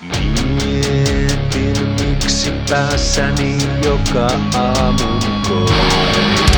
Mietin miksi päässäni joka aamu koi.